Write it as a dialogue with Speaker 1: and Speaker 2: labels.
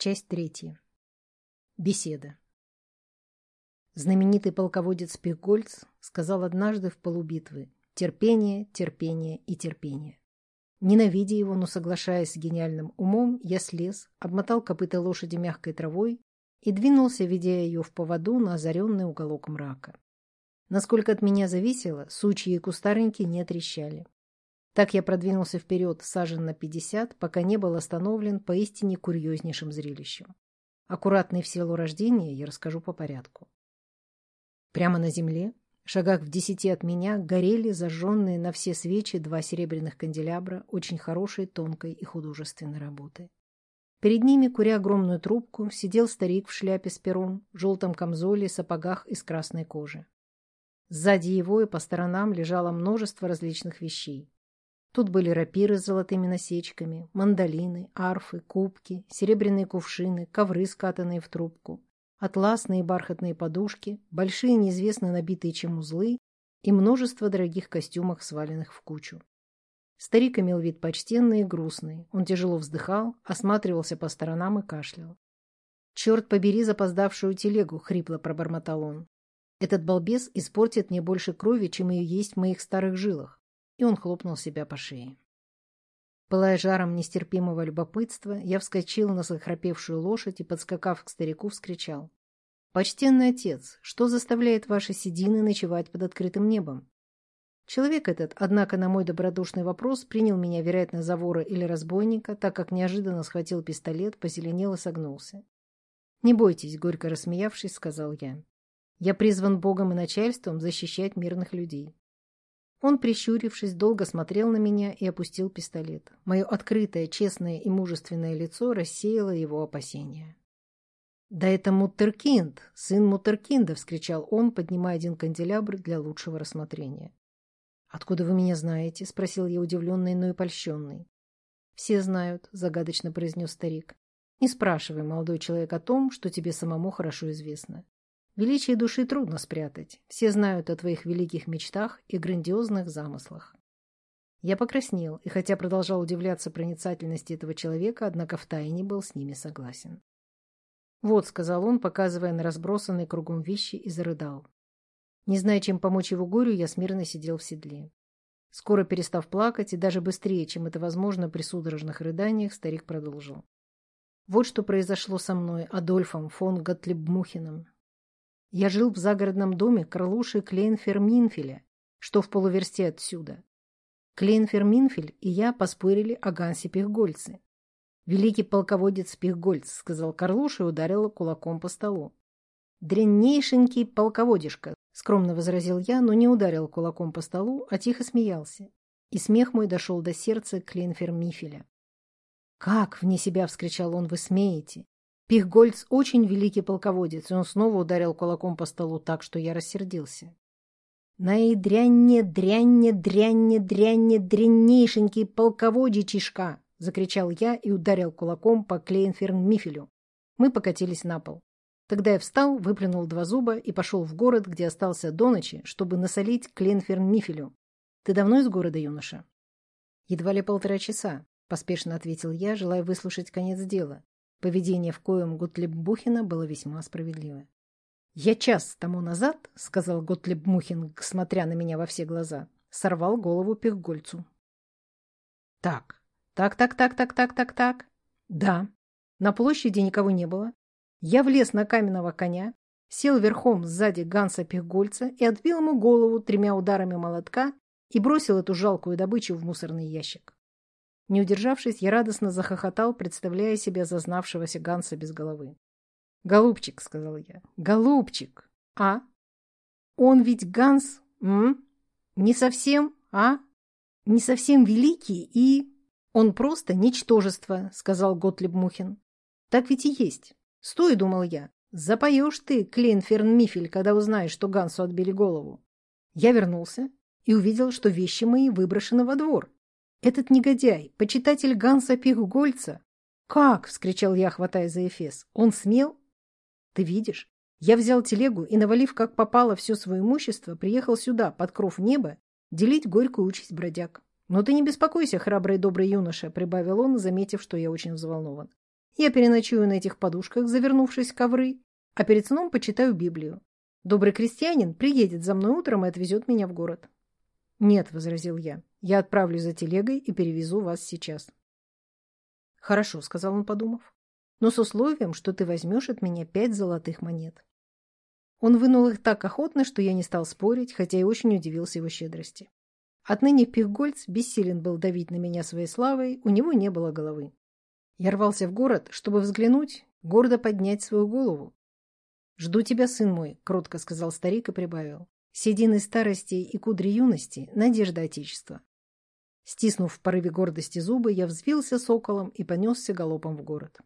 Speaker 1: Часть третья. Беседа. Знаменитый полководец Пихгольц сказал однажды в полубитвы «Терпение, терпение и терпение». Ненавидя его, но соглашаясь с гениальным умом, я слез, обмотал копыта лошади мягкой травой и двинулся, ведя ее в поводу на озаренный уголок мрака. Насколько от меня зависело, сучьи и кустарники не трещали. Так я продвинулся вперед сажен на пятьдесят, пока не был остановлен поистине курьезнейшим зрелищем. Аккуратный в силу рождения я расскажу по порядку. Прямо на земле, шагах в десяти от меня, горели зажженные на все свечи два серебряных канделябра очень хорошей, тонкой и художественной работы. Перед ними, куря огромную трубку, сидел старик в шляпе с пером, в желтом камзоле сапогах из красной кожи. Сзади его и по сторонам лежало множество различных вещей. Тут были рапиры с золотыми насечками, мандолины, арфы, кубки, серебряные кувшины, ковры, скатанные в трубку, атласные бархатные подушки, большие неизвестно набитые чем узлы и множество дорогих костюмов, сваленных в кучу. Старик имел вид почтенный и грустный. Он тяжело вздыхал, осматривался по сторонам и кашлял. «Черт побери запоздавшую телегу!» — хрипло пробормотал он. «Этот балбес испортит мне больше крови, чем ее есть в моих старых жилах и он хлопнул себя по шее. Пылая жаром нестерпимого любопытства, я вскочил на захрапевшую лошадь и, подскакав к старику, вскричал. «Почтенный отец, что заставляет ваши седины ночевать под открытым небом?» Человек этот, однако, на мой добродушный вопрос принял меня, вероятно, за вора или разбойника, так как неожиданно схватил пистолет, позеленел и согнулся. «Не бойтесь», — горько рассмеявшись, сказал я. «Я призван Богом и начальством защищать мирных людей. Он, прищурившись, долго смотрел на меня и опустил пистолет. Мое открытое, честное и мужественное лицо рассеяло его опасения. «Да это Муттеркинд, сын Муттеркинда!» — вскричал он, поднимая один канделябр для лучшего рассмотрения. «Откуда вы меня знаете?» — спросил я удивленный, но и польщенный. «Все знают», — загадочно произнес старик. «Не спрашивай, молодой человек, о том, что тебе самому хорошо известно. Величие души трудно спрятать. Все знают о твоих великих мечтах и грандиозных замыслах. Я покраснел, и хотя продолжал удивляться проницательности этого человека, однако втайне был с ними согласен. «Вот», — сказал он, показывая на разбросанные кругом вещи, и зарыдал. Не зная, чем помочь его горю, я смирно сидел в седле. Скоро перестав плакать, и даже быстрее, чем это возможно при судорожных рыданиях, старик продолжил. Вот что произошло со мной, Адольфом фон Готлебмухиным, я жил в загородном доме крылуши Клейнферминфеля, что в полуверсте отсюда. Клейнферминфель и я поспорили о Гансе Пихгольце. «Великий полководец Пихгольц», — сказал Карлуш и ударил кулаком по столу. «Дряннейшенький полководишка», — скромно возразил я, но не ударил кулаком по столу, а тихо смеялся. И смех мой дошел до сердца Клейнфермифеля. «Как?» — вне себя вскричал он, — «вы смеете? Пихгольц очень великий полководец, и он снова ударил кулаком по столу так, что я рассердился. «Наи дрянне, дрянне, дрянне, дрянне, дряннейшенький полководичишка!» — закричал я и ударил кулаком по Клейнферн-Мифелю. Мы покатились на пол. Тогда я встал, выплюнул два зуба и пошел в город, где остался до ночи, чтобы насолить Клейнферн-Мифелю. «Ты давно из города, юноша?» «Едва ли полтора часа», — поспешно ответил я, желая выслушать конец дела. Поведение в коем Готлеб Бухина было весьма справедливое. «Я час тому назад, — сказал Готлеб Мухин, смотря на меня во все глаза, — сорвал голову Пехгольцу». «Так, так, так, так, так, так, так, так. Да, на площади никого не было. Я влез на каменного коня, сел верхом сзади Ганса Пехгольца и отбил ему голову тремя ударами молотка и бросил эту жалкую добычу в мусорный ящик. Не удержавшись, я радостно захохотал, представляя себя зазнавшегося Ганса без головы. «Голубчик», — сказал я, — «голубчик, а? Он ведь Ганс, м? Не совсем, а? Не совсем великий и...» «Он просто ничтожество», — сказал Готлиб Мухин. «Так ведь и есть. Стой, — думал я, — запоешь ты, Клейнферн Мифель, когда узнаешь, что Гансу отбили голову». Я вернулся и увидел, что вещи мои выброшены во двор. Этот негодяй, почитатель Ганса Пихгольца. Как? — вскричал я, хватая за Эфес. Он смел? Ты видишь? Я взял телегу и, навалив как попало все свое имущество, приехал сюда, под кров неба, делить горькую участь бродяг. Но ты не беспокойся, храбрый добрый юноша, — прибавил он, заметив, что я очень взволнован. Я переночую на этих подушках, завернувшись в ковры, а перед сном почитаю Библию. Добрый крестьянин приедет за мной утром и отвезет меня в город. — Нет, — возразил я, — я отправлюсь за телегой и перевезу вас сейчас. — Хорошо, — сказал он, подумав, — но с условием, что ты возьмешь от меня пять золотых монет. Он вынул их так охотно, что я не стал спорить, хотя и очень удивился его щедрости. Отныне Пихгольц бессилен был давить на меня своей славой, у него не было головы. Я рвался в город, чтобы взглянуть, гордо поднять свою голову. «Жду тебя, сын мой», — кротко сказал старик и прибавил. «Седины старости и кудри юности — надежда Отечества». Стиснув в порыве гордости зубы, я взвился соколом и понесся галопом в город.